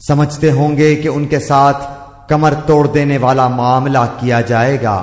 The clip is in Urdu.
سمجھتے ہوں گے کہ ان کے ساتھ کمر توڑ دینے والا معاملہ کیا جائے گا۔